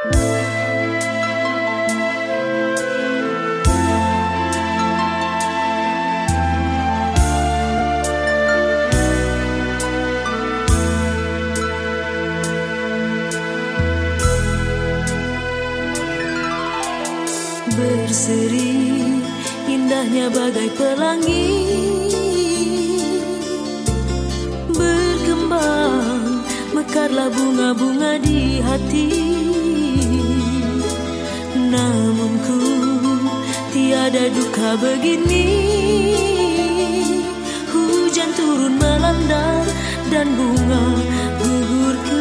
berseri indahnya bagai pelangi bunga-bunga di hati. Namun ku tiada duka begini. Hujan turun melanda dan bunga gugur ke